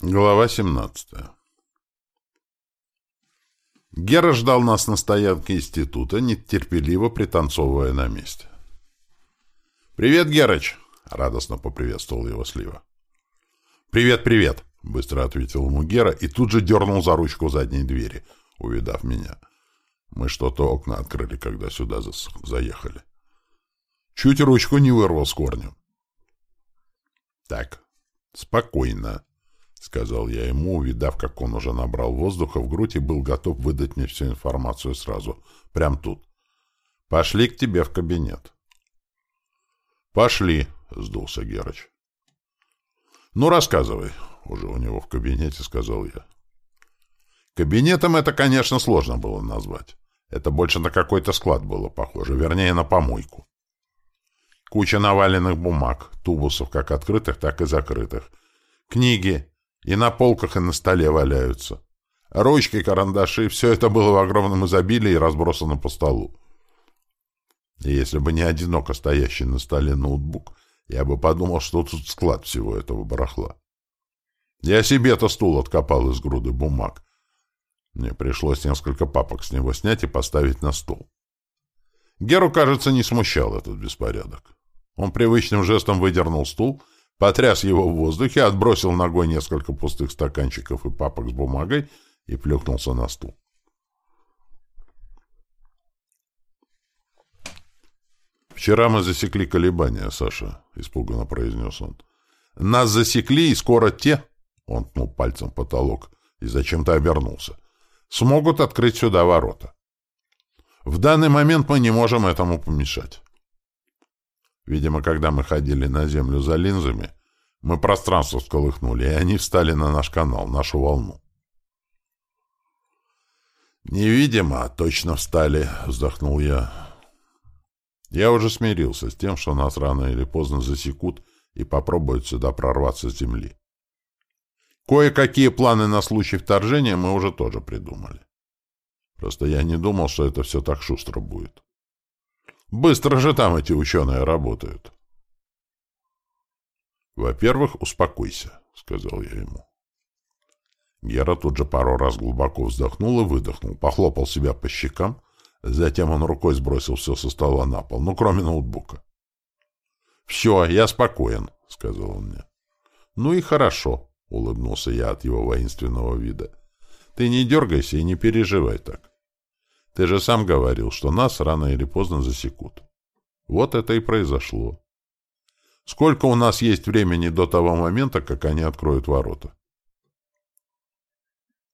Глава 17 Гера ждал нас на стоянке института, нетерпеливо пританцовывая на месте. «Привет, Герыч!» — радостно поприветствовал его Слива. «Привет, привет!» — быстро ответил ему Гера и тут же дернул за ручку задней двери, увидав меня. Мы что-то окна открыли, когда сюда заехали. Чуть ручку не вырвал с корнем. «Так, спокойно!» — сказал я ему, увидав, как он уже набрал воздуха в грудь и был готов выдать мне всю информацию сразу. Прям тут. «Пошли к тебе в кабинет». «Пошли», — сдулся Герыч. «Ну, рассказывай», — уже у него в кабинете сказал я. Кабинетом это, конечно, сложно было назвать. Это больше на какой-то склад было похоже, вернее, на помойку. Куча наваленных бумаг, тубусов как открытых, так и закрытых. Книги, и на полках, и на столе валяются. Ручки, карандаши — все это было в огромном изобилии и разбросано по столу. И если бы не одиноко стоящий на столе ноутбук, я бы подумал, что тут склад всего этого барахла. Я себе-то стул откопал из груды бумаг. Мне пришлось несколько папок с него снять и поставить на стол. Геру, кажется, не смущал этот беспорядок. Он привычным жестом выдернул стул потряс его в воздухе, отбросил ногой несколько пустых стаканчиков и папок с бумагой и плюхнулся на стул. «Вчера мы засекли колебания, Саша», — испуганно произнес он. «Нас засекли, и скоро те...» — он ткнул пальцем в потолок и зачем-то обернулся. «Смогут открыть сюда ворота. В данный момент мы не можем этому помешать. Видимо, когда мы ходили на Землю за линзами, мы пространство всколыхнули, и они встали на наш канал, нашу волну. «Невидимо, точно встали», — вздохнул я. Я уже смирился с тем, что нас рано или поздно засекут и попробуют сюда прорваться с земли. Кое-какие планы на случай вторжения мы уже тоже придумали. Просто я не думал, что это все так шустро будет. Быстро же там эти ученые работают. Во-первых, успокойся, сказал я ему. Гера тут же пару раз глубоко вздохнул и выдохнул, похлопал себя по щекам, затем он рукой сбросил все со стола на пол, ну, кроме ноутбука. «Все, я спокоен», — сказал он мне. «Ну и хорошо», — улыбнулся я от его воинственного вида. «Ты не дергайся и не переживай так. Ты же сам говорил, что нас рано или поздно засекут. Вот это и произошло. Сколько у нас есть времени до того момента, как они откроют ворота?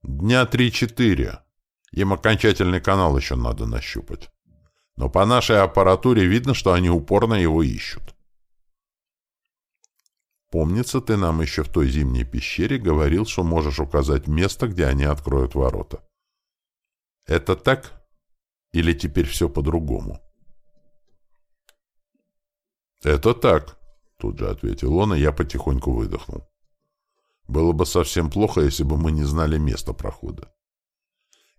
Дня три-четыре. Им окончательный канал еще надо нащупать. Но по нашей аппаратуре видно, что они упорно его ищут. Помнится, ты нам еще в той зимней пещере говорил, что можешь указать место, где они откроют ворота. Это так? Или теперь все по-другому? «Это так», — тут же ответил он, и я потихоньку выдохнул. Было бы совсем плохо, если бы мы не знали места прохода.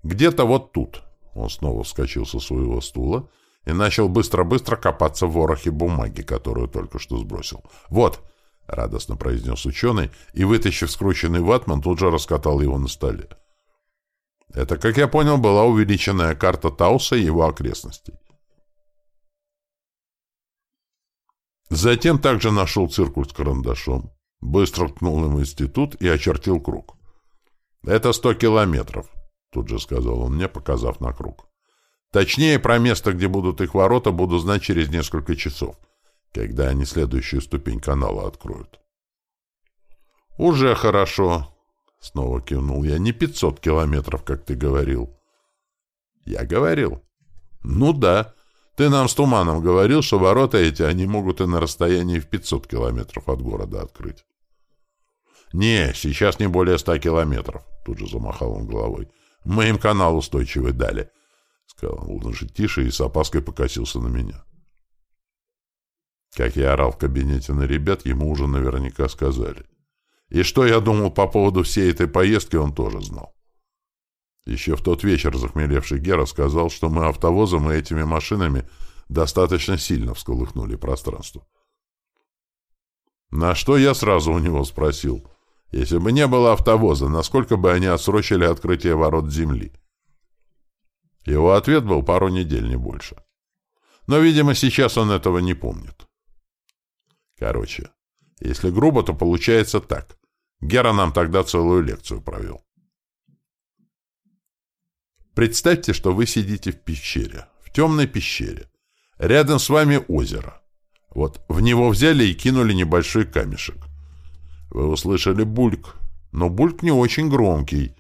«Где-то вот тут», — он снова вскочил со своего стула и начал быстро-быстро копаться в ворохе бумаги, которую только что сбросил. «Вот», — радостно произнес ученый, и, вытащив скрученный ватман, тут же раскатал его на столе. Это, как я понял, была увеличенная карта Тауса и его окрестностей. Затем также нашел циркуль с карандашом, быстро ткнул им институт и очертил круг. «Это сто километров», — тут же сказал он мне, показав на круг. «Точнее, про место, где будут их ворота, буду знать через несколько часов, когда они следующую ступень канала откроют». «Уже хорошо», — снова кивнул я. — Не пятьсот километров, как ты говорил. — Я говорил. — Ну да. Ты нам с Туманом говорил, что ворота эти они могут и на расстоянии в пятьсот километров от города открыть. — Не, сейчас не более ста километров, — тут же замахал он головой. — Мы им канал устойчивый дали, — сказал он же тише и с опаской покосился на меня. Как я орал в кабинете на ребят, ему уже наверняка сказали. — и что я думал по поводу всей этой поездки, он тоже знал. Еще в тот вечер захмелевший Гера сказал, что мы автовозом и этими машинами достаточно сильно всколыхнули пространство. На что я сразу у него спросил, Если бы не было автовоза, насколько бы они отсрочили открытие ворот Земли? Его ответ был пару недель, не больше. Но, видимо, сейчас он этого не помнит. Короче, если грубо, то получается так. Гера нам тогда целую лекцию провел. Представьте, что вы сидите в пещере, в темной пещере. Рядом с вами озеро. Вот в него взяли и кинули небольшой камешек. Вы услышали бульк, но бульк не очень громкий,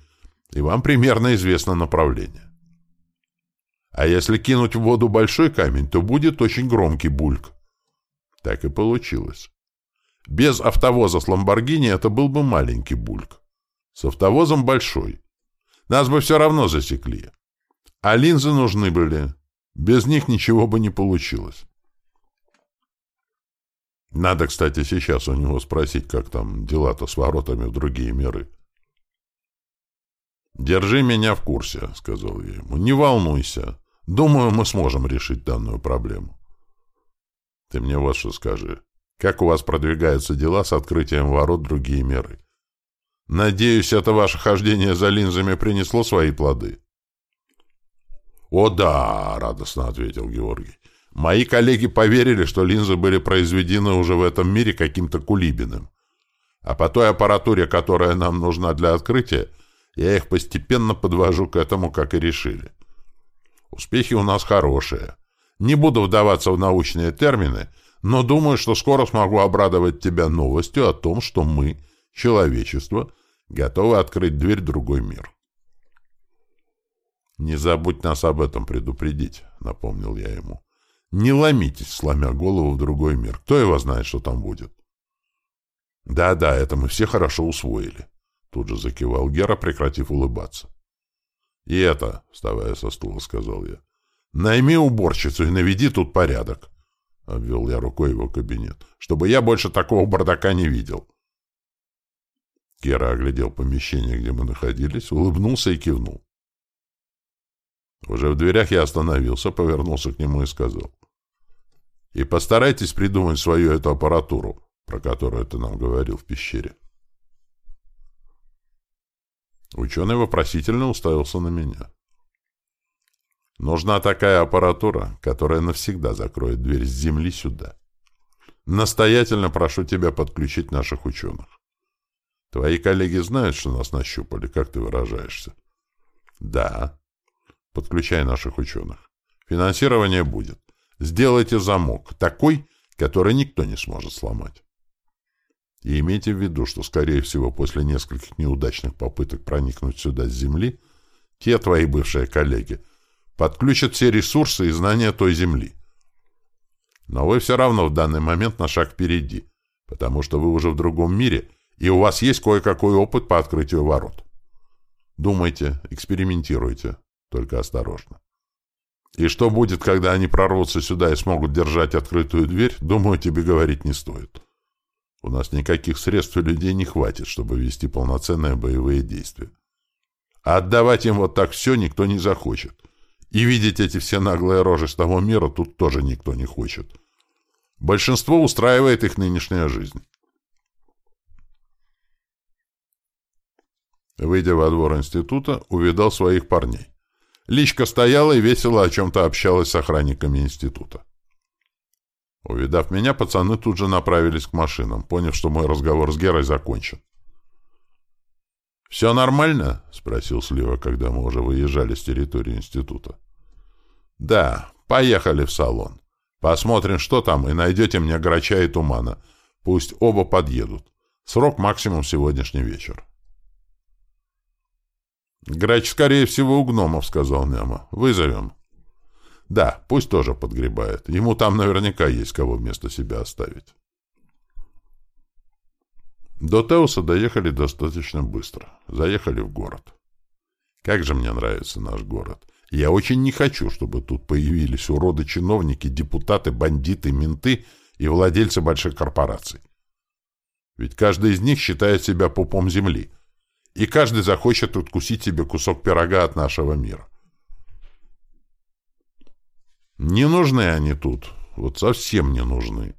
и вам примерно известно направление. А если кинуть в воду большой камень, то будет очень громкий бульк. Так и получилось. Без автовоза с Ламборгини это был бы маленький бульк. С автовозом большой. Нас бы все равно засекли. А линзы нужны были. Без них ничего бы не получилось. Надо, кстати, сейчас у него спросить, как там дела-то с воротами в другие миры. «Держи меня в курсе», — сказал я ему. «Не волнуйся. Думаю, мы сможем решить данную проблему». «Ты мне вот что скажи. Как у вас продвигаются дела с открытием ворот другие миры? Надеюсь, это ваше хождение за линзами принесло свои плоды?» «О да!» — радостно ответил Георгий. Мои коллеги поверили, что линзы были произведены уже в этом мире каким-то кулибиным. А по той аппаратуре, которая нам нужна для открытия, я их постепенно подвожу к этому, как и решили. Успехи у нас хорошие. Не буду вдаваться в научные термины, но думаю, что скоро смогу обрадовать тебя новостью о том, что мы, человечество, готовы открыть дверь в другой мир. «Не забудь нас об этом предупредить», — напомнил я ему. Не ломитесь, сломя голову в другой мир. Кто его знает, что там будет? Да-да, это мы все хорошо усвоили. Тут же закивал Гера, прекратив улыбаться. И это, вставая со стула, сказал я. Найми уборщицу и наведи тут порядок. Обвел я рукой его кабинет. Чтобы я больше такого бардака не видел. Гера оглядел помещение, где мы находились, улыбнулся и кивнул. Уже в дверях я остановился, повернулся к нему и сказал. И постарайтесь придумать свою эту аппаратуру, про которую ты нам говорил в пещере. Ученый вопросительно уставился на меня. Нужна такая аппаратура, которая навсегда закроет дверь с земли сюда. Настоятельно прошу тебя подключить наших ученых. Твои коллеги знают, что нас нащупали, как ты выражаешься? Да. Подключай наших ученых. Финансирование будет. Сделайте замок, такой, который никто не сможет сломать. И имейте в виду, что, скорее всего, после нескольких неудачных попыток проникнуть сюда с земли, те твои бывшие коллеги подключат все ресурсы и знания той земли. Но вы все равно в данный момент на шаг впереди, потому что вы уже в другом мире, и у вас есть кое-какой опыт по открытию ворот. Думайте, экспериментируйте, только осторожно. И что будет, когда они прорвутся сюда и смогут держать открытую дверь, думаю, тебе говорить не стоит. У нас никаких средств и людей не хватит, чтобы вести полноценные боевые действия. А отдавать им вот так все никто не захочет. И видеть эти все наглые рожи с того мира тут тоже никто не хочет. Большинство устраивает их нынешняя жизнь. Выйдя во двор института, увидал своих парней. Личка стояла и весело о чем-то общалась с охранниками института. Увидав меня, пацаны тут же направились к машинам, поняв, что мой разговор с Герой закончен. «Все нормально?» — спросил Слива, когда мы уже выезжали с территории института. «Да, поехали в салон. Посмотрим, что там, и найдете мне Грача и Тумана. Пусть оба подъедут. Срок максимум сегодняшний вечер». «Грач, скорее всего, у гномов», — сказал Няма. «Вызовем». «Да, пусть тоже подгребает. Ему там наверняка есть кого вместо себя оставить». До Теуса доехали достаточно быстро. Заехали в город. Как же мне нравится наш город. Я очень не хочу, чтобы тут появились уроды-чиновники, депутаты, бандиты, менты и владельцы больших корпораций. Ведь каждый из них считает себя пупом земли — и каждый захочет откусить себе кусок пирога от нашего мира. Не нужны они тут, вот совсем не нужны.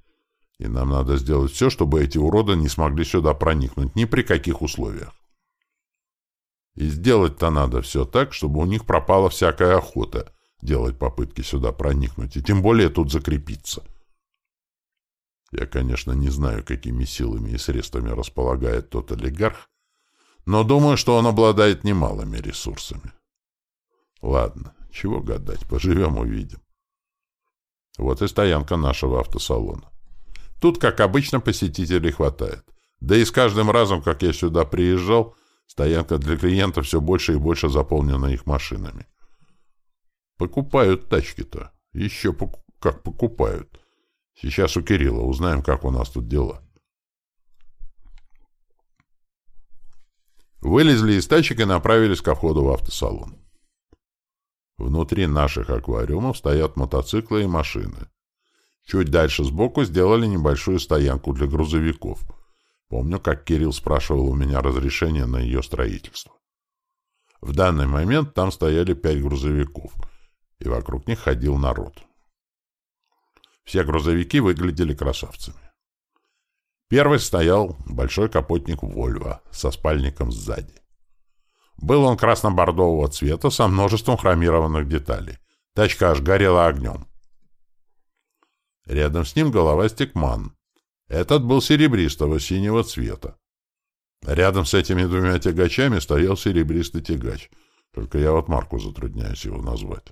И нам надо сделать все, чтобы эти уроды не смогли сюда проникнуть ни при каких условиях. И сделать-то надо все так, чтобы у них пропала всякая охота делать попытки сюда проникнуть, и тем более тут закрепиться. Я, конечно, не знаю, какими силами и средствами располагает тот олигарх, но думаю, что он обладает немалыми ресурсами. Ладно, чего гадать, поживем увидим. Вот и стоянка нашего автосалона. Тут, как обычно, посетителей хватает. Да и с каждым разом, как я сюда приезжал, стоянка для клиентов все больше и больше заполнена их машинами. Покупают тачки-то. Еще пок как покупают. Сейчас у Кирилла узнаем, как у нас тут дела. Вылезли из тачек и направились ко входу в автосалон. Внутри наших аквариумов стоят мотоциклы и машины. Чуть дальше сбоку сделали небольшую стоянку для грузовиков. Помню, как Кирилл спрашивал у меня разрешение на ее строительство. В данный момент там стояли пять грузовиков, и вокруг них ходил народ. Все грузовики выглядели красавцами. Первый стоял большой капотник «Вольво» со спальником сзади. Был он красно-бордового цвета со множеством хромированных деталей. Тачка аж горела огнем. Рядом с ним голова стекман. Этот был серебристого синего цвета. Рядом с этими двумя тягачами стоял серебристый тягач. Только я вот марку затрудняюсь его назвать.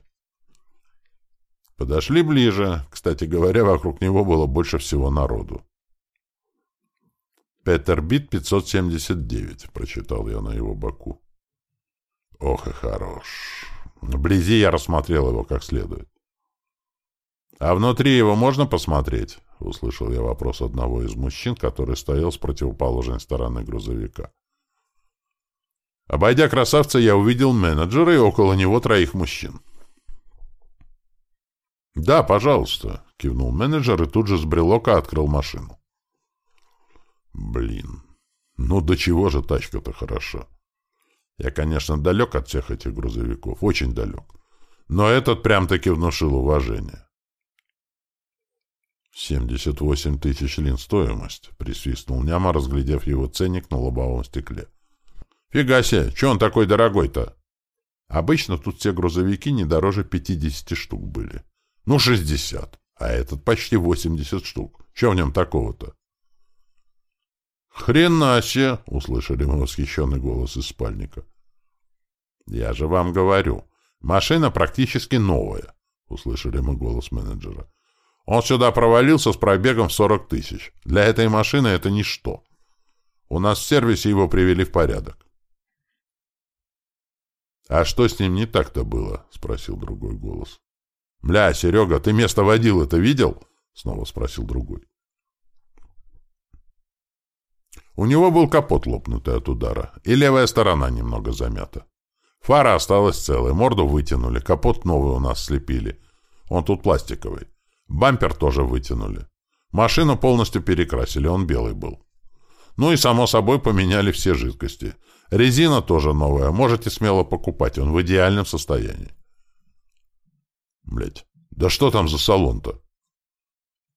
Подошли ближе. Кстати говоря, вокруг него было больше всего народу. «Петербит 579», — прочитал я на его боку. Ох и хорош. Вблизи я рассмотрел его как следует. «А внутри его можно посмотреть?» — услышал я вопрос одного из мужчин, который стоял с противоположной стороны грузовика. Обойдя красавца, я увидел менеджера и около него троих мужчин. «Да, пожалуйста», — кивнул менеджер и тут же с брелока открыл машину. «Блин, ну до чего же тачка-то хороша?» Я, конечно, далек от всех этих грузовиков, очень далек. Но этот прям-таки внушил уважение. «Семьдесят восемь тысяч лин стоимость», — присвистнул Няма, разглядев его ценник на лобовом стекле. «Фига себе, че он такой дорогой-то?» Обычно тут все грузовики не дороже пятидесяти штук были. Ну, шестьдесят. А этот почти восемьдесят штук. Че в нем такого-то? «Хрена себе!» — услышали мы восхищенный голос из спальника. «Я же вам говорю, машина практически новая», — услышали мы голос менеджера. Он сюда провалился с пробегом в 40 тысяч. Для этой машины это ничто. У нас в сервисе его привели в порядок. — А что с ним не так-то было? — спросил другой голос. — Бля, Серега, ты место водил это видел? — снова спросил другой. У него был капот лопнутый от удара, и левая сторона немного замята. Фара осталась целой, морду вытянули, капот новый у нас слепили. Он тут пластиковый. Бампер тоже вытянули. Машину полностью перекрасили, он белый был. Ну и, само собой, поменяли все жидкости. Резина тоже новая, можете смело покупать, он в идеальном состоянии. Блять, да что там за салон-то?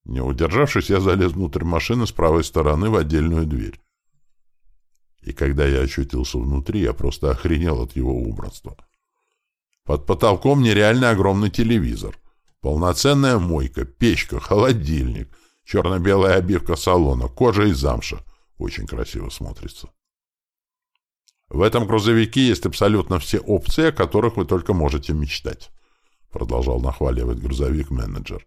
Не удержавшись, я залез внутрь машины с правой стороны в отдельную дверь. И когда я очутился внутри, я просто охренел от его убранства. Под потолком нереально огромный телевизор. Полноценная мойка, печка, холодильник, черно-белая обивка салона, кожа из замша. Очень красиво смотрится. В этом грузовике есть абсолютно все опции, о которых вы только можете мечтать. Продолжал нахваливать грузовик-менеджер.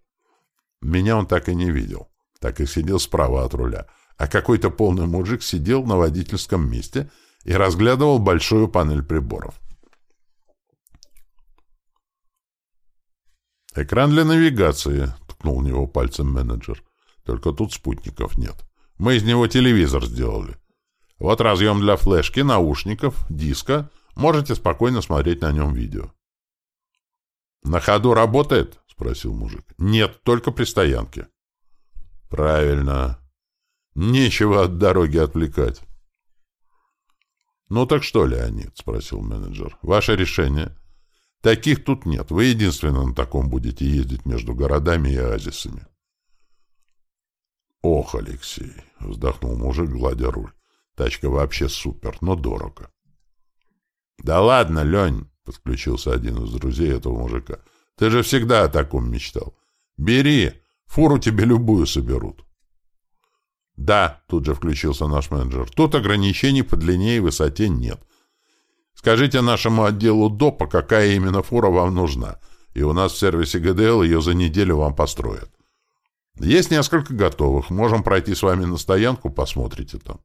Меня он так и не видел. Так и сидел справа от руля. А какой-то полный мужик сидел на водительском месте и разглядывал большую панель приборов. «Экран для навигации», — ткнул него пальцем менеджер. «Только тут спутников нет. Мы из него телевизор сделали. Вот разъем для флешки, наушников, диска. Можете спокойно смотреть на нем видео». «На ходу работает?» — спросил мужик. «Нет, только при стоянке». «Правильно. Нечего от дороги отвлекать». «Ну так что, Леонид?» — спросил менеджер. «Ваше решение?» Таких тут нет. Вы единственно на таком будете ездить между городами и оазисами. Ох, Алексей, вздохнул мужик, гладя руль. Тачка вообще супер, но дорого. Да ладно, Лень, подключился один из друзей этого мужика. Ты же всегда о таком мечтал. Бери, фуру тебе любую соберут. Да, тут же включился наш менеджер. Тут ограничений по длине и высоте нет. Скажите нашему отделу ДОПа, какая именно фура вам нужна, и у нас в сервисе ГДЛ ее за неделю вам построят. Есть несколько готовых. Можем пройти с вами на стоянку, посмотрите там.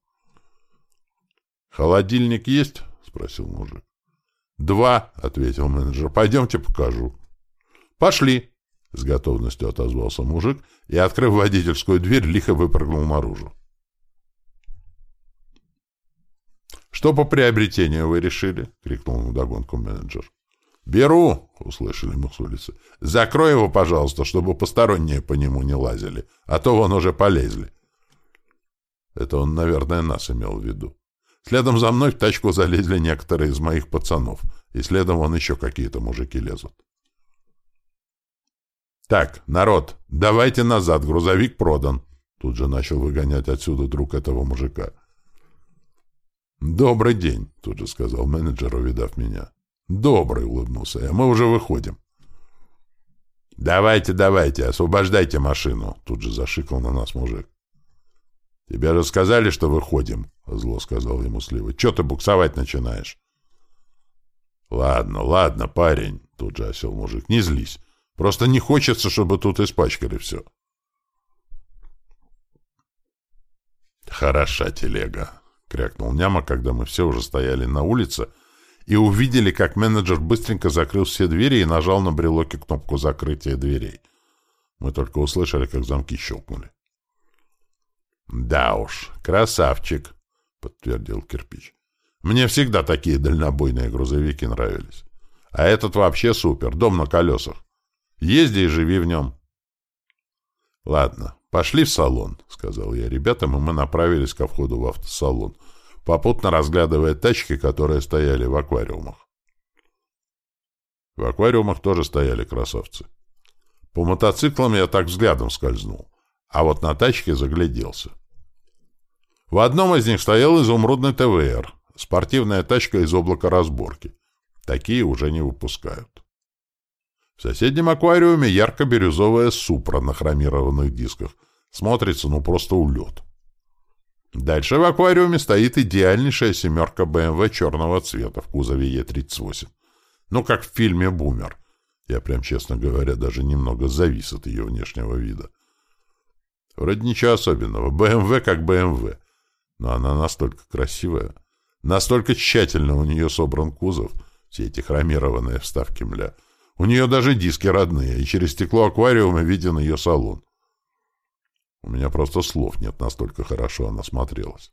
«Холодильник есть?» — спросил мужик. «Два», — ответил менеджер. «Пойдемте покажу». «Пошли», — с готовностью отозвался мужик и, открыв водительскую дверь, лихо выпрыгнул наружу. «Что по приобретению вы решили?» — крикнул ему догонку менеджер. «Беру!» — услышали мы с улицы. «Закрой его, пожалуйста, чтобы посторонние по нему не лазили, а то вон уже полезли». Это он, наверное, нас имел в виду. Следом за мной в тачку залезли некоторые из моих пацанов, и следом вон еще какие-то мужики лезут. «Так, народ, давайте назад, грузовик продан!» Тут же начал выгонять отсюда друг этого мужика. «Добрый день», — тут же сказал менеджер, увидав меня. «Добрый», — улыбнулся я, — «мы уже выходим». «Давайте, давайте, освобождайте машину», — тут же зашикал на нас мужик. «Тебе же сказали, что выходим», — зло сказал ему Слива. «Чего ты буксовать начинаешь?» «Ладно, ладно, парень», — тут же осел мужик, — «не злись. Просто не хочется, чтобы тут испачкали все». «Хороша телега», — крякнул Няма, когда мы все уже стояли на улице и увидели, как менеджер быстренько закрыл все двери и нажал на брелоке кнопку закрытия дверей. Мы только услышали, как замки щелкнули. «Да уж, красавчик», — подтвердил кирпич. «Мне всегда такие дальнобойные грузовики нравились. А этот вообще супер, дом на колесах. Езди и живи в нем». «Ладно, «Пошли в салон», — сказал я ребятам, и мы направились ко входу в автосалон, попутно разглядывая тачки, которые стояли в аквариумах. В аквариумах тоже стояли красавцы. По мотоциклам я так взглядом скользнул, а вот на тачке загляделся. В одном из них стоял изумрудный ТВР, спортивная тачка из облака разборки. Такие уже не выпускают. В соседнем аквариуме ярко-бирюзовая супра на хромированных дисках. Смотрится, ну, просто улет. Дальше в аквариуме стоит идеальнейшая семерка BMW черного цвета в кузове Е38. Ну, как в фильме «Бумер». Я прям, честно говоря, даже немного завис от ее внешнего вида. Вроде ничего особенного. BMW как BMW. Но она настолько красивая. Настолько тщательно у нее собран кузов. Все эти хромированные вставки, мля. У нее даже диски родные, и через стекло аквариума виден ее салон. У меня просто слов нет, настолько хорошо она смотрелась.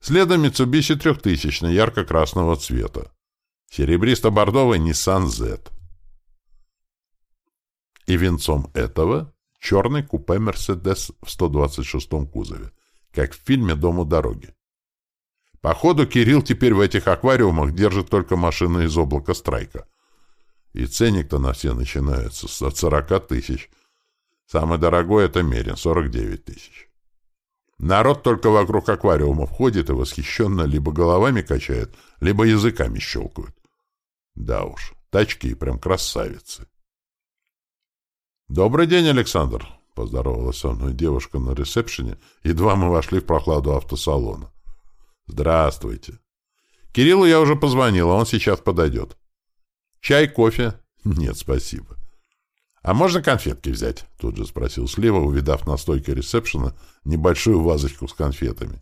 Следом Mitsubishi 3000 ярко-красного цвета. Серебристо-бордовый Nissan Z. И венцом этого черный купе Mercedes в 126-м кузове, как в фильме «Дом у дороги». Походу, Кирилл теперь в этих аквариумах держит только машины из облака Страйка — и ценник-то на все начинается от 40 тысяч. Самый дорогой — это Мерин, 49 тысяч. Народ только вокруг аквариума входит и восхищенно либо головами качает, либо языками щелкают. Да уж, тачки и прям красавицы. «Добрый день, Александр!» — поздоровалась со мной девушка на ресепшене, едва мы вошли в прохладу автосалона. «Здравствуйте!» «Кириллу я уже позвонила, он сейчас подойдет. Чай, кофе? Нет, спасибо. А можно конфетки взять? Тут же спросил Слева, увидав на стойке ресепшена небольшую вазочку с конфетами.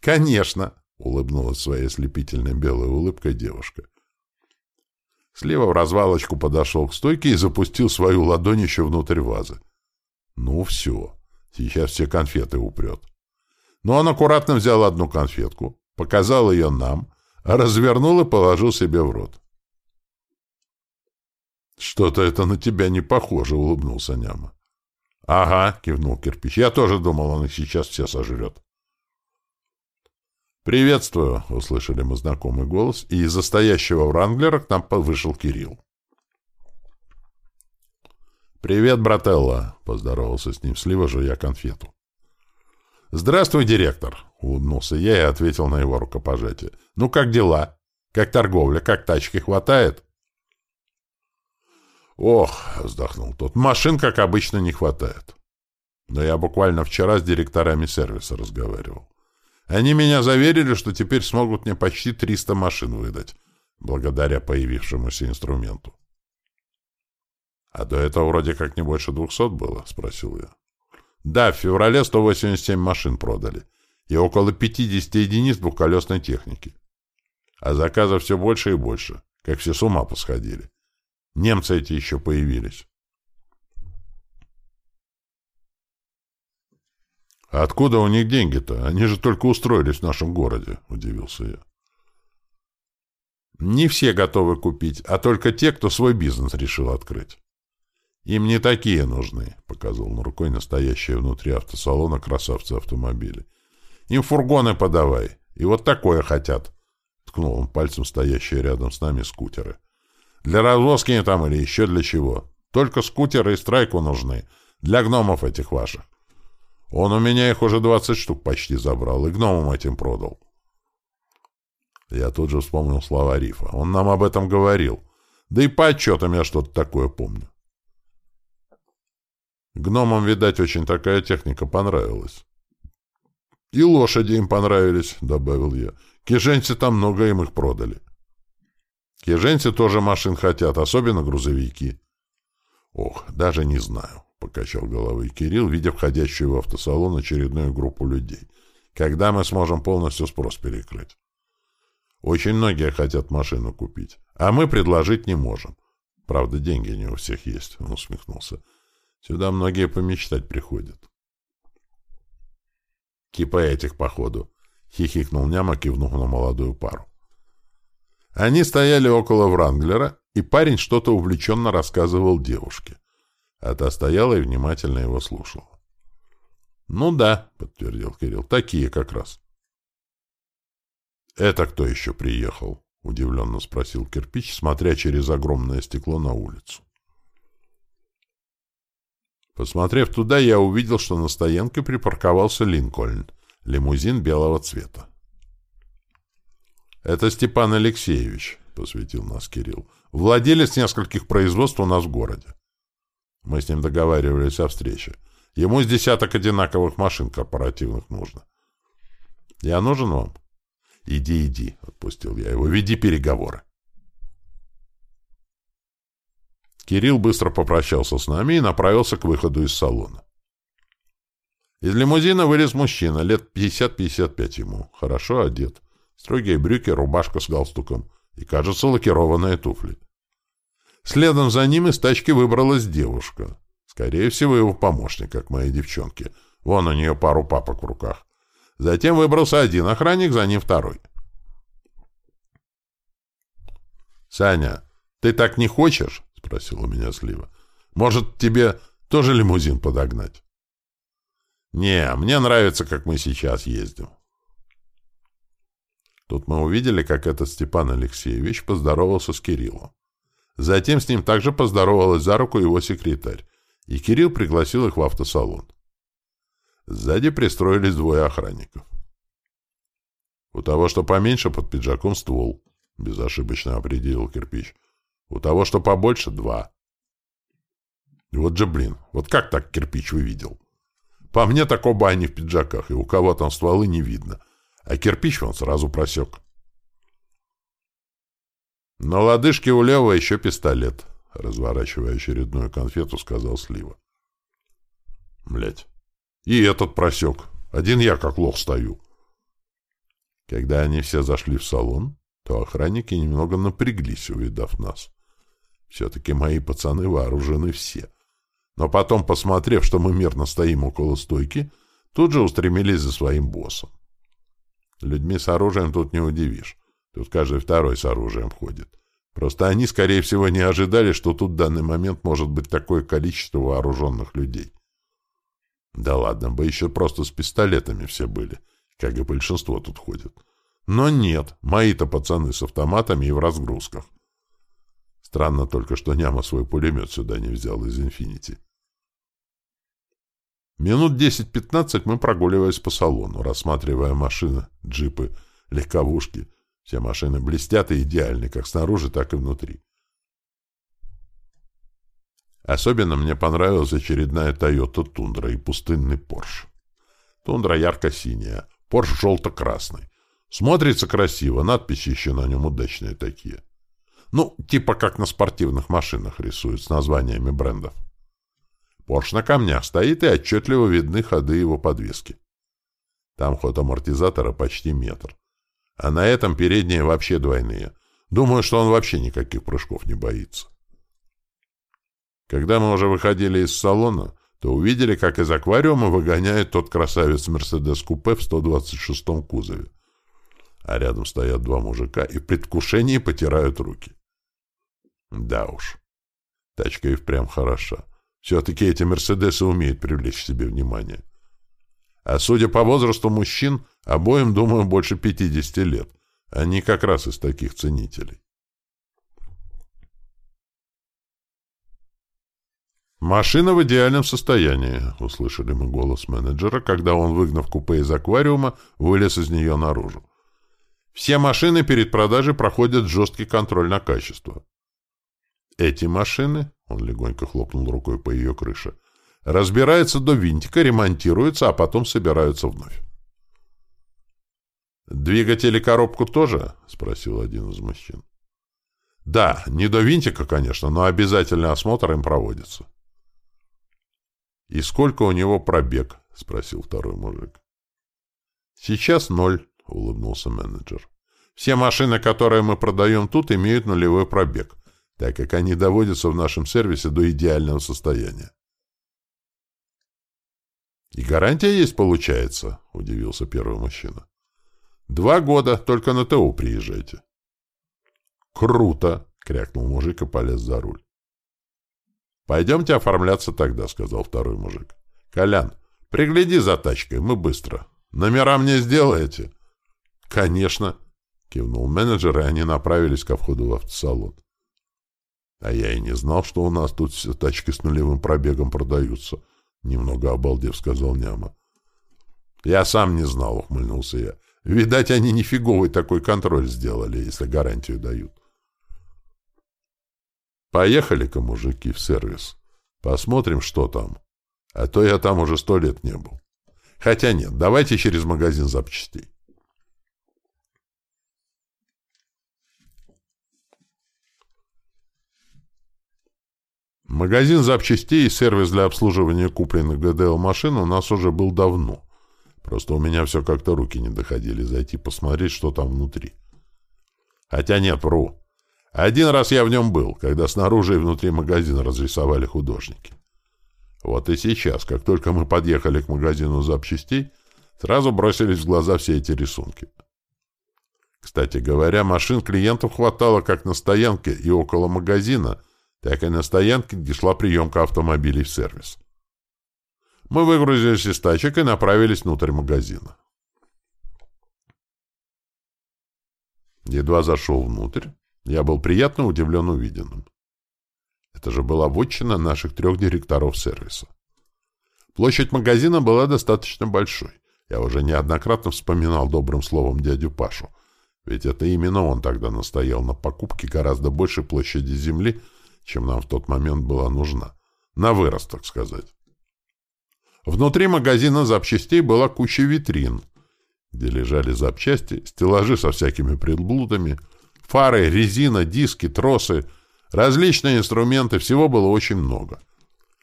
Конечно, улыбнулась своей ослепительной белой улыбкой девушка. Слева в развалочку подошел к стойке и запустил свою ладонь еще внутрь вазы. Ну все, сейчас все конфеты упрет. Но он аккуратно взял одну конфетку, показал ее нам, развернул и положил себе в рот. «Что-то это на тебя не похоже», — улыбнулся Няма. «Ага», — кивнул кирпич. «Я тоже думал, он их сейчас все сожрет». «Приветствую», — услышали мы знакомый голос, и из-за стоящего Вранглера к нам вышел Кирилл. «Привет, брателло!» — поздоровался с ним Слива, жуя конфету. «Здравствуй, директор!» — улыбнулся я и ответил на его рукопожатие. «Ну, как дела? Как торговля? Как тачки хватает?» «Ох!» — вздохнул тот. «Машин, как обычно, не хватает. Но я буквально вчера с директорами сервиса разговаривал. Они меня заверили, что теперь смогут мне почти 300 машин выдать, благодаря появившемуся инструменту. — А до этого вроде как не больше 200 было? — спросил я. — Да, в феврале 187 машин продали и около 50 единиц двухколесной техники. А заказов все больше и больше, как все с ума посходили. Немцы эти еще появились. «А откуда у них деньги-то? Они же только устроились в нашем городе», — удивился я. «Не все готовы купить, а только те, кто свой бизнес решил открыть. Им не такие нужны», — показал он рукой настоящие внутри автосалона красавцы автомобили. «Им фургоны подавай, и вот такое хотят», — ткнул он пальцем стоящие рядом с нами скутеры. «Для развозки там или еще для чего. Только скутеры и страйку нужны, для гномов этих ваших. Он у меня их уже двадцать штук почти забрал и гномам этим продал. Я тут же вспомнил слова Рифа. Он нам об этом говорил. Да и по отчетам я что-то такое помню. Гномам, видать, очень такая техника понравилась. «И лошади им понравились», — добавил я. «Киженцы там много им их продали». «Киженцы тоже машин хотят, особенно грузовики». «Ох, даже не знаю покачал головой Кирилл, видя входящую в автосалон очередную группу людей. Когда мы сможем полностью спрос перекрыть? Очень многие хотят машину купить, а мы предложить не можем. Правда, деньги не у всех есть, он усмехнулся. Сюда многие помечтать приходят. Кипа этих, походу, хихикнул Няма, кивнув на молодую пару. Они стояли около Вранглера, и парень что-то увлеченно рассказывал девушке. А та стояла и внимательно его слушала. «Ну да», — подтвердил Кирилл, — «такие как раз». «Это кто еще приехал?» — удивленно спросил кирпич, смотря через огромное стекло на улицу. Посмотрев туда, я увидел, что на стоянке припарковался Линкольн, лимузин белого цвета. «Это Степан Алексеевич», — посвятил нас Кирилл, — «владелец нескольких производств у нас в городе. Мы с ним договаривались о встрече. Ему с десяток одинаковых машин корпоративных нужно. Я нужен вам? Иди, иди, отпустил я его. Веди переговоры. Кирилл быстро попрощался с нами и направился к выходу из салона. Из лимузина вылез мужчина, лет 50-55 ему, хорошо одет. Строгие брюки, рубашка с галстуком и, кажется, лакированные туфли. Следом за ним из тачки выбралась девушка. Скорее всего, его помощник, как мои девчонки. Вон у нее пару папок в руках. Затем выбрался один охранник, за ним второй. «Саня, ты так не хочешь?» — спросил у меня Слива. «Может, тебе тоже лимузин подогнать?» «Не, мне нравится, как мы сейчас ездим». Тут мы увидели, как этот Степан Алексеевич поздоровался с Кириллом. Затем с ним также поздоровалась за руку его секретарь, и Кирилл пригласил их в автосалон. Сзади пристроились двое охранников. У того, что поменьше, под пиджаком ствол, — безошибочно определил кирпич. У того, что побольше, — два. Вот же, блин, вот как так кирпич увидел? По мне, так оба они в пиджаках, и у кого там стволы не видно. А кирпич он сразу просек. На лодыжке у левого еще пистолет, разворачивая очередную конфету, сказал Слива. Блять. И этот просек. Один я как лох стою. Когда они все зашли в салон, то охранники немного напряглись, увидав нас. Все-таки мои пацаны вооружены все. Но потом, посмотрев, что мы мирно стоим около стойки, тут же устремились за своим боссом. Людьми с оружием тут не удивишь. Тут каждый второй с оружием ходит. Просто они, скорее всего, не ожидали, что тут в данный момент может быть такое количество вооруженных людей. Да ладно бы, еще просто с пистолетами все были, как и большинство тут ходит. Но нет, мои-то пацаны с автоматами и в разгрузках. Странно только, что Няма свой пулемет сюда не взял из «Инфинити». Минут 10-15 мы прогуливались по салону, рассматривая машины, джипы, легковушки. Все машины блестят и идеальны, как снаружи, так и внутри. Особенно мне понравилась очередная Toyota Тундра и пустынный Порш. Тундра ярко-синяя, Порш желто-красный. Смотрится красиво, надписи еще на нем удачные такие. Ну, типа как на спортивных машинах рисуют с названиями брендов. Порш на камнях стоит, и отчетливо видны ходы его подвески. Там ход амортизатора почти метр. А на этом передние вообще двойные. Думаю, что он вообще никаких прыжков не боится. Когда мы уже выходили из салона, то увидели, как из аквариума выгоняет тот красавец Мерседес-купе в 126-м кузове. А рядом стоят два мужика и в предвкушении потирают руки. Да уж, тачка и впрямь хороша. Все-таки эти «Мерседесы» умеют привлечь к себе внимание. А судя по возрасту мужчин, обоим, думаю, больше 50 лет. Они как раз из таких ценителей. «Машина в идеальном состоянии», — услышали мы голос менеджера, когда он, выгнав купе из аквариума, вылез из нее наружу. «Все машины перед продажей проходят жесткий контроль на качество. Эти машины он легонько хлопнул рукой по ее крыше. Разбирается до винтика, ремонтируется, а потом собираются вновь. «Двигатель и коробку тоже?» — спросил один из мужчин. «Да, не до винтика, конечно, но обязательно осмотр им проводится». «И сколько у него пробег?» — спросил второй мужик. «Сейчас ноль», — улыбнулся менеджер. «Все машины, которые мы продаем тут, имеют нулевой пробег так как они доводятся в нашем сервисе до идеального состояния. «И гарантия есть, получается?» — удивился первый мужчина. «Два года, только на ТО приезжайте». «Круто!» — крякнул мужик и полез за руль. «Пойдемте оформляться тогда», — сказал второй мужик. «Колян, пригляди за тачкой, мы быстро. Номера мне сделаете?» «Конечно», — кивнул менеджер, и они направились ко входу в автосалон. А я и не знал, что у нас тут все тачки с нулевым пробегом продаются. Немного обалдев, сказал Няма. Я сам не знал, ухмыльнулся я. Видать, они нифиговый такой контроль сделали, если гарантию дают. Поехали-ка, мужики, в сервис. Посмотрим, что там. А то я там уже сто лет не был. Хотя нет, давайте через магазин запчастей. Магазин запчастей и сервис для обслуживания купленных ГДЛ-машин у нас уже был давно. Просто у меня все как-то руки не доходили зайти посмотреть, что там внутри. Хотя нет, вру. Один раз я в нем был, когда снаружи и внутри магазина разрисовали художники. Вот и сейчас, как только мы подъехали к магазину запчастей, сразу бросились в глаза все эти рисунки. Кстати говоря, машин клиентов хватало как на стоянке и около магазина — так и на стоянке, где шла приемка автомобилей в сервис. Мы выгрузились из тачек и направились внутрь магазина. Едва зашел внутрь, я был приятно удивлен увиденным. Это же была вотчина наших трех директоров сервиса. Площадь магазина была достаточно большой. Я уже неоднократно вспоминал добрым словом дядю Пашу, ведь это именно он тогда настоял на покупке гораздо большей площади земли, чем нам в тот момент была нужна. На вырост, так сказать. Внутри магазина запчастей была куча витрин, где лежали запчасти, стеллажи со всякими приблудами, фары, резина, диски, тросы, различные инструменты, всего было очень много.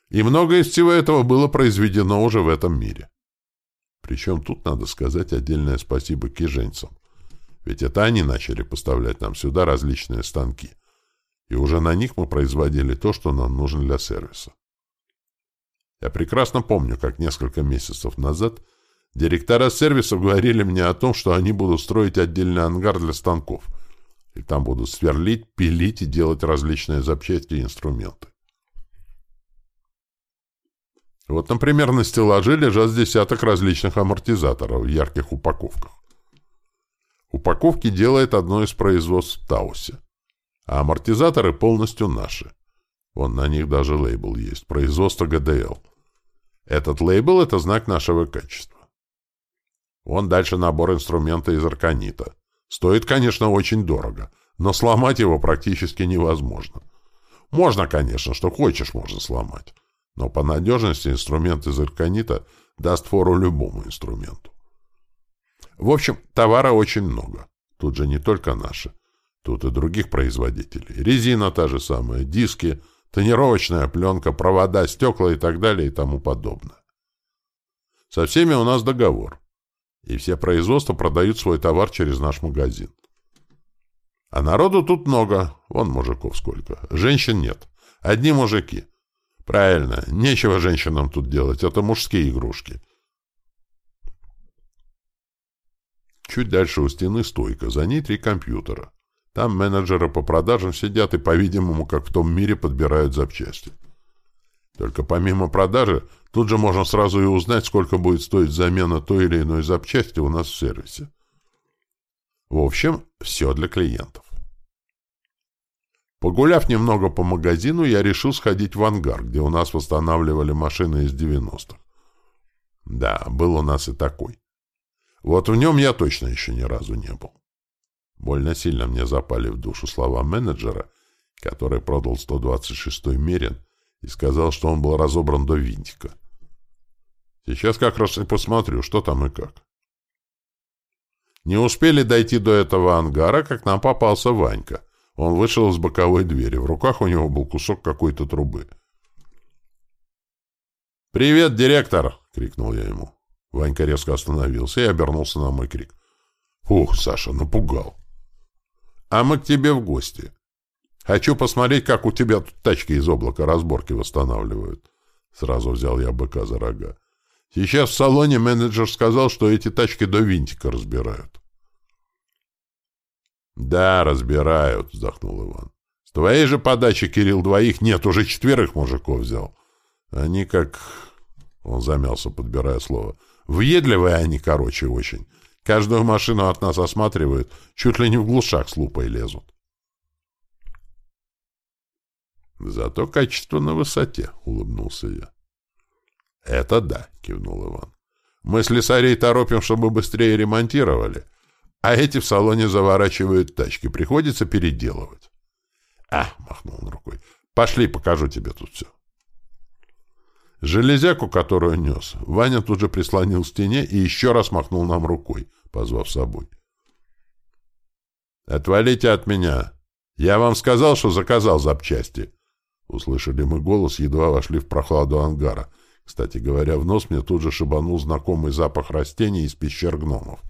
И многое из всего этого было произведено уже в этом мире. Причем тут надо сказать отдельное спасибо киженцам, ведь это они начали поставлять нам сюда различные станки и уже на них мы производили то, что нам нужно для сервиса. Я прекрасно помню, как несколько месяцев назад директора сервиса говорили мне о том, что они будут строить отдельный ангар для станков, и там будут сверлить, пилить и делать различные запчасти и инструменты. Вот, например, на стеллаже лежат десяток различных амортизаторов в ярких упаковках. Упаковки делает одно из производств в Таусе. А амортизаторы полностью наши. Вон на них даже лейбл есть. Производство ГДЛ. Этот лейбл — это знак нашего качества. Вон дальше набор инструмента из арканита. Стоит, конечно, очень дорого, но сломать его практически невозможно. Можно, конечно, что хочешь, можно сломать. Но по надежности инструмент из арканита даст фору любому инструменту. В общем, товара очень много. Тут же не только наши. Тут и других производителей. Резина та же самая, диски, тонировочная пленка, провода, стекла и так далее и тому подобное. Со всеми у нас договор. И все производства продают свой товар через наш магазин. А народу тут много. Вон мужиков сколько. Женщин нет. Одни мужики. Правильно. Нечего женщинам тут делать. Это мужские игрушки. Чуть дальше у стены стойка. За ней три компьютера. Там менеджеры по продажам сидят и, по-видимому, как в том мире, подбирают запчасти. Только помимо продажи, тут же можно сразу и узнать, сколько будет стоить замена той или иной запчасти у нас в сервисе. В общем, все для клиентов. Погуляв немного по магазину, я решил сходить в ангар, где у нас восстанавливали машины из 90-х. Да, был у нас и такой. Вот в нем я точно еще ни разу не был. Больно сильно мне запали в душу слова менеджера, который продал 126-й Мерин и сказал, что он был разобран до винтика. Сейчас как раз и посмотрю, что там и как. Не успели дойти до этого ангара, как нам попался Ванька. Он вышел из боковой двери. В руках у него был кусок какой-то трубы. «Привет, директор!» — крикнул я ему. Ванька резко остановился и обернулся на мой крик. «Ух, Саша, напугал!» «А мы к тебе в гости. Хочу посмотреть, как у тебя тут тачки из облака разборки восстанавливают». Сразу взял я быка за рога. Сейчас в салоне менеджер сказал, что эти тачки до винтика разбирают. «Да, разбирают», — вздохнул Иван. «С твоей же подачи, Кирилл, двоих нет, уже четверых мужиков взял. Они как...» — он замялся, подбирая слово. «Въедливые они, короче, очень. Каждую машину от нас осматривают, чуть ли не в глушах с лупой лезут». «Зато качество на высоте», — улыбнулся я. «Это да», — кивнул Иван. «Мы слесарей торопим, чтобы быстрее ремонтировали, а эти в салоне заворачивают тачки. Приходится переделывать». «А», — махнул он рукой, — «пошли, покажу тебе тут все». Железяку, которую нес, Ваня тут же прислонил к стене и еще раз махнул нам рукой, позвав с собой. «Отвалите от меня! Я вам сказал, что заказал запчасти!» Услышали мы голос, едва вошли в прохладу ангара. Кстати говоря, в нос мне тут же шибанул знакомый запах растений из пещер гномов.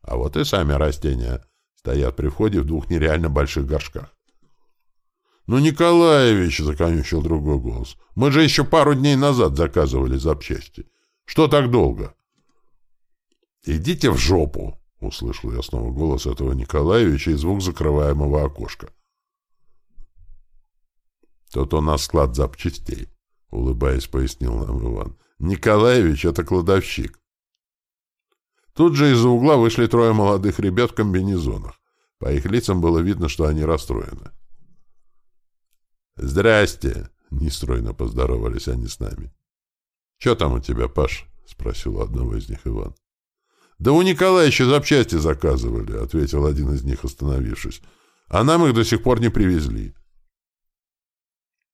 А вот и сами растения стоят при входе в двух нереально больших горшках. «Ну, Николаевич!» — законючил другой голос. «Мы же еще пару дней назад заказывали запчасти. Что так долго?» «Идите в жопу!» — услышал я снова голос этого Николаевича и звук закрываемого окошка. «Тут у нас склад запчастей улыбаясь, пояснил нам Иван. Николаевич — это кладовщик. Тут же из-за угла вышли трое молодых ребят в комбинезонах. По их лицам было видно, что они расстроены. «Здрасте!» — нестройно поздоровались они с нами. «Че там у тебя, Паш?» — спросил одного из них Иван. «Да у Николаевича запчасти заказывали», — ответил один из них, остановившись. «А нам их до сих пор не привезли».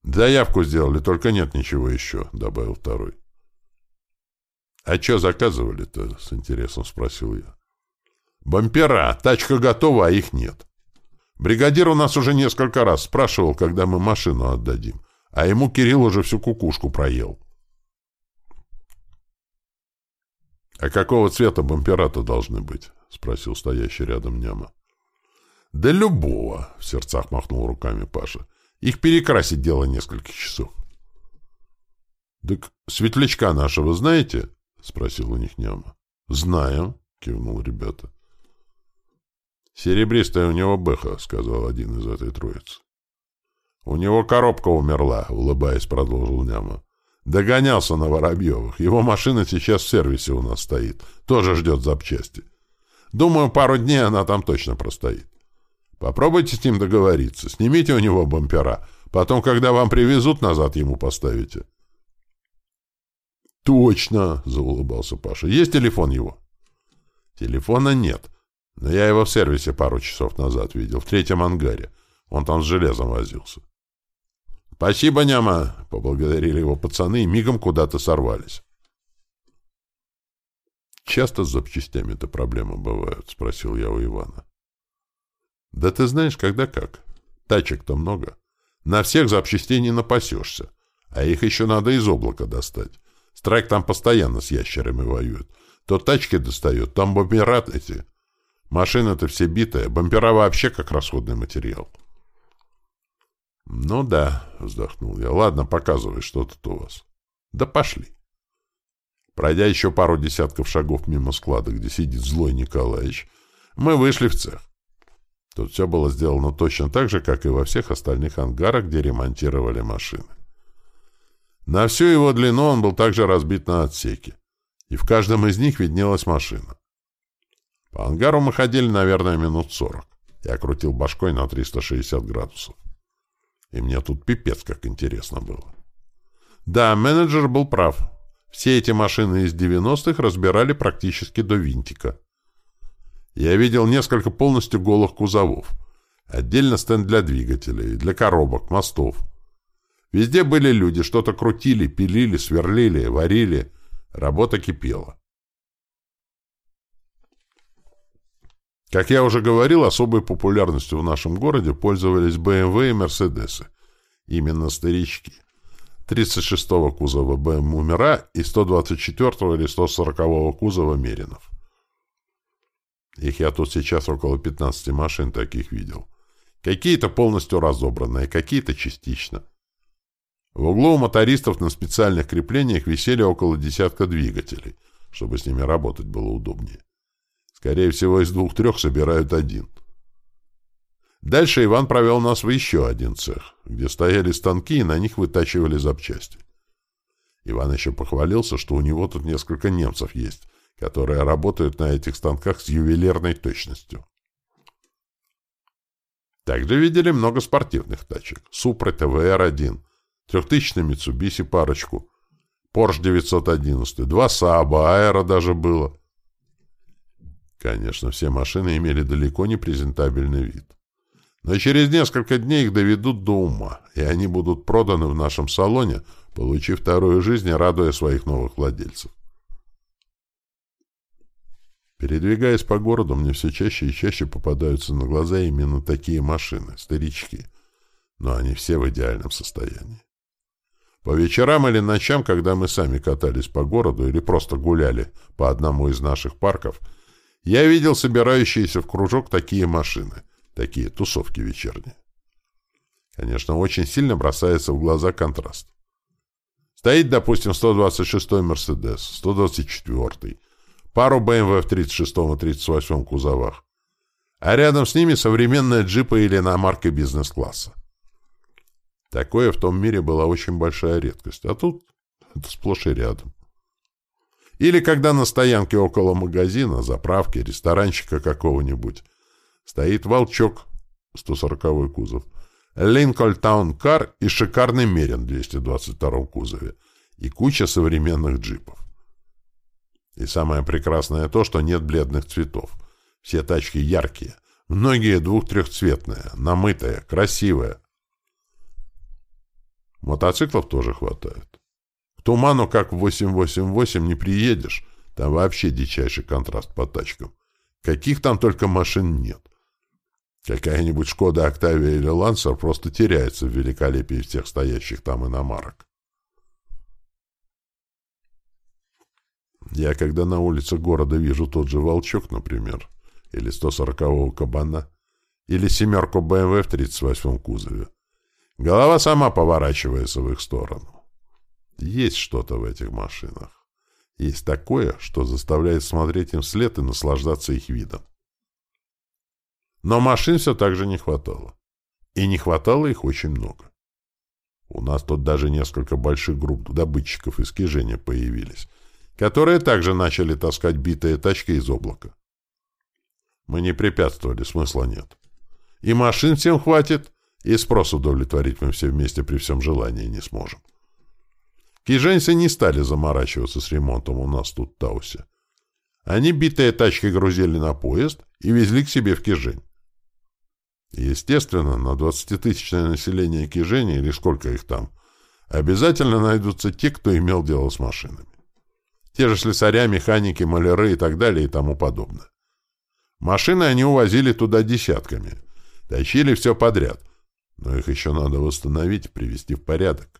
«Заявку сделали, только нет ничего еще», — добавил второй. «А что заказывали-то?» — с интересом спросил я. «Бампера. Тачка готова, а их нет. Бригадир у нас уже несколько раз спрашивал, когда мы машину отдадим, а ему Кирилл уже всю кукушку проел». «А какого цвета бампера-то должны быть?» — спросил стоящий рядом Няма. «Да любого!» — в сердцах махнул руками Паша. Их перекрасить дело несколько часов. — Так светлячка нашего знаете? — спросил у них Няма. — Знаю, — кивнул ребята. — Серебристая у него бэха, — сказал один из этой троицы. — У него коробка умерла, — улыбаясь, продолжил Няма. — Догонялся на Воробьевых. Его машина сейчас в сервисе у нас стоит. Тоже ждет запчасти. Думаю, пару дней она там точно простоит. Попробуйте с ним договориться. Снимите у него бампера. Потом, когда вам привезут, назад ему поставите. «Точно!» — заулыбался Паша. «Есть телефон его?» «Телефона нет. Но я его в сервисе пару часов назад видел, в третьем ангаре. Он там с железом возился». «Спасибо, няма!» — поблагодарили его пацаны и мигом куда-то сорвались. «Часто с запчастями-то проблемы бывают?» — спросил я у Ивана. «Да ты знаешь, когда как. Тачек-то много. На всех запчастей не напасешься, а их еще надо из облака достать. Страйк там постоянно с ящерами воюет. То тачки достает, там бомбера эти. Машины-то все битые, бомбера вообще как расходный материал. «Ну да», — вздохнул я. «Ладно, показывай, что тут у вас». «Да пошли». Пройдя еще пару десятков шагов мимо склада, где сидит злой Николаевич, мы вышли в цех. Тут все было сделано точно так же, как и во всех остальных ангарах, где ремонтировали машины. На всю его длину он был также разбит на отсеки, и в каждом из них виднелась машина. По ангару мы ходили, наверное, минут сорок. Я крутил башкой на 360 градусов. И мне тут пипец как интересно было. Да, менеджер был прав. Все эти машины из 90-х разбирали практически до винтика. Я видел несколько полностью голых кузовов. Отдельно стенд для двигателей, для коробок, мостов. Везде были люди, что-то крутили, пилили, сверлили, варили. Работа кипела. Как я уже говорил, особой популярностью в нашем городе пользовались BMW и Мерседесы. Именно старички. 36-го кузова БМ Мумера и 124-го или 140-го кузова Меринов. Их я тут сейчас около 15 машин таких видел. Какие-то полностью разобранные, какие-то частично. В углу у мотористов на специальных креплениях висели около десятка двигателей, чтобы с ними работать было удобнее. Скорее всего, из двух-трех собирают один. Дальше Иван провел нас в еще один цех, где стояли станки и на них вытачивали запчасти. Иван еще похвалился, что у него тут несколько немцев есть, которые работают на этих станках с ювелирной точностью. Также видели много спортивных тачек. Супра ТВР-1, трехтысячный Митсубиси парочку, Porsche 911, два Сааба, Аэро даже было. Конечно, все машины имели далеко не презентабельный вид. Но через несколько дней их доведут до ума, и они будут проданы в нашем салоне, получив вторую жизнь и радуя своих новых владельцев. Передвигаясь по городу, мне все чаще и чаще попадаются на глаза именно такие машины, старички. Но они все в идеальном состоянии. По вечерам или ночам, когда мы сами катались по городу или просто гуляли по одному из наших парков, я видел собирающиеся в кружок такие машины, такие тусовки вечерние. Конечно, очень сильно бросается в глаза контраст. Стоит, допустим, 126-й Мерседес, 124-й, пару BMW в 36-м и 38-м кузовах, а рядом с ними современная джипа или иномарка бизнес-класса. Такое в том мире была очень большая редкость, а тут это сплошь и рядом. Или когда на стоянке около магазина, заправки, ресторанчика какого-нибудь стоит «Волчок» 140-й кузов, Линкольн Таун Кар и шикарный Мерин 222-м кузове и куча современных джипов. И самое прекрасное то, что нет бледных цветов. Все тачки яркие, многие двух-трехцветные, намытые, красивые. Мотоциклов тоже хватает. К туману, как в 888, не приедешь. Там вообще дичайший контраст по тачкам. Каких там только машин нет. Какая-нибудь «Шкода Октавия» или «Лансер» просто теряется в великолепии всех стоящих там иномарок. Я, когда на улице города вижу тот же «Волчок», например, или 140-го «Кабана», или «семерку БМВ» в 38-м кузове, Голова сама поворачивается в их сторону. Есть что-то в этих машинах. Есть такое, что заставляет смотреть им вслед и наслаждаться их видом. Но машин все так же не хватало. И не хватало их очень много. У нас тут даже несколько больших групп добытчиков из Кижения появились, которые также начали таскать битые тачки из облака. Мы не препятствовали, смысла нет. И машин всем хватит, и спрос удовлетворить мы все вместе при всем желании не сможем. Киженцы не стали заморачиваться с ремонтом у нас тут в Таусе. Они битые тачки грузили на поезд и везли к себе в Кижень. Естественно, на 20-тысячное население Кижени, или сколько их там, обязательно найдутся те, кто имел дело с машинами. Те же слесаря, механики, маляры и так далее и тому подобное. Машины они увозили туда десятками. Тащили все подряд. Но их еще надо восстановить, привести в порядок.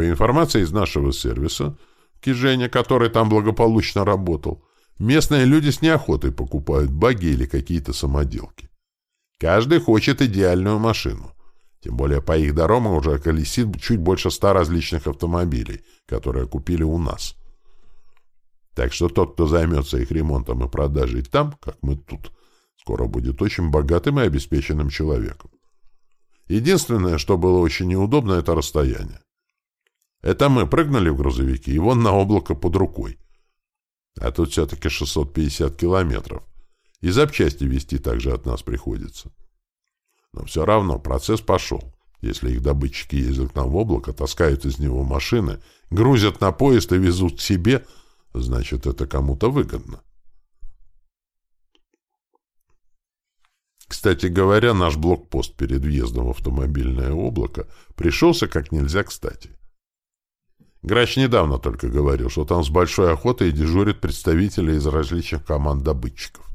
По информации из нашего сервиса, Киженя, который там благополучно работал, местные люди с неохотой покупают баги или какие-то самоделки. Каждый хочет идеальную машину. Тем более по их дорогам уже колесит чуть больше ста различных автомобилей, которые купили у нас. Так что тот, кто займется их ремонтом и продажей там, как мы тут, скоро будет очень богатым и обеспеченным человеком. Единственное, что было очень неудобно, это расстояние. Это мы прыгнули в грузовики, и вон на облако под рукой. А тут все-таки 650 километров. И запчасти везти также от нас приходится. Но все равно процесс пошел. Если их добытчики ездят к нам в облако, таскают из него машины, грузят на поезд и везут к себе, значит, это кому-то выгодно. Кстати говоря, наш блокпост перед въездом в автомобильное облако пришелся как нельзя кстати. Грач недавно только говорил, что там с большой охотой дежурят представители из различных команд добытчиков.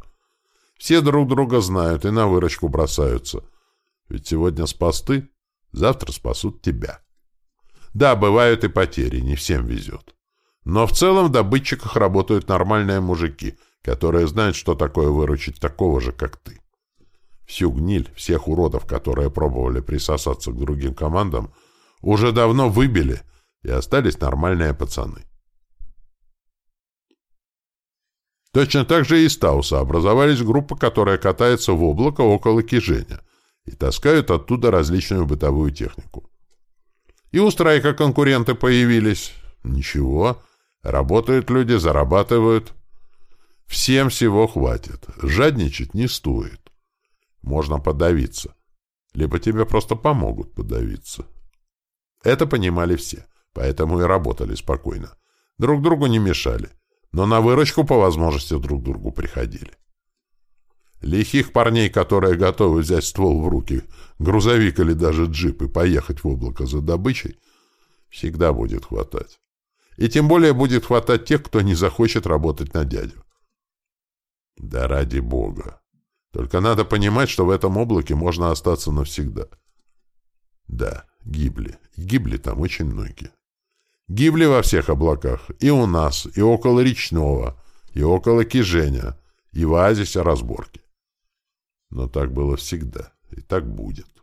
Все друг друга знают и на выручку бросаются — ведь сегодня спас ты, завтра спасут тебя. Да, бывают и потери, не всем везет. Но в целом в добытчиках работают нормальные мужики, которые знают, что такое выручить такого же, как ты. Всю гниль, всех уродов, которые пробовали присосаться к другим командам, уже давно выбили, и остались нормальные пацаны. Точно так же и из Тауса образовались группы, которые катаются в облако около Киженя — и таскают оттуда различную бытовую технику. И у страйка конкуренты появились. Ничего, работают люди, зарабатывают. Всем всего хватит. Жадничать не стоит. Можно подавиться. Либо тебе просто помогут подавиться. Это понимали все, поэтому и работали спокойно. Друг другу не мешали, но на выручку по возможности друг другу приходили. Лихих парней, которые готовы взять ствол в руки, грузовик или даже джип и поехать в облако за добычей, всегда будет хватать. И тем более будет хватать тех, кто не захочет работать на дядю. Да ради бога. Только надо понимать, что в этом облаке можно остаться навсегда. Да, гибли. Гибли там очень многие. Гибли во всех облаках. И у нас, и около речного, и около Киженя, и в оазисе разборки. Но так было всегда, и так будет.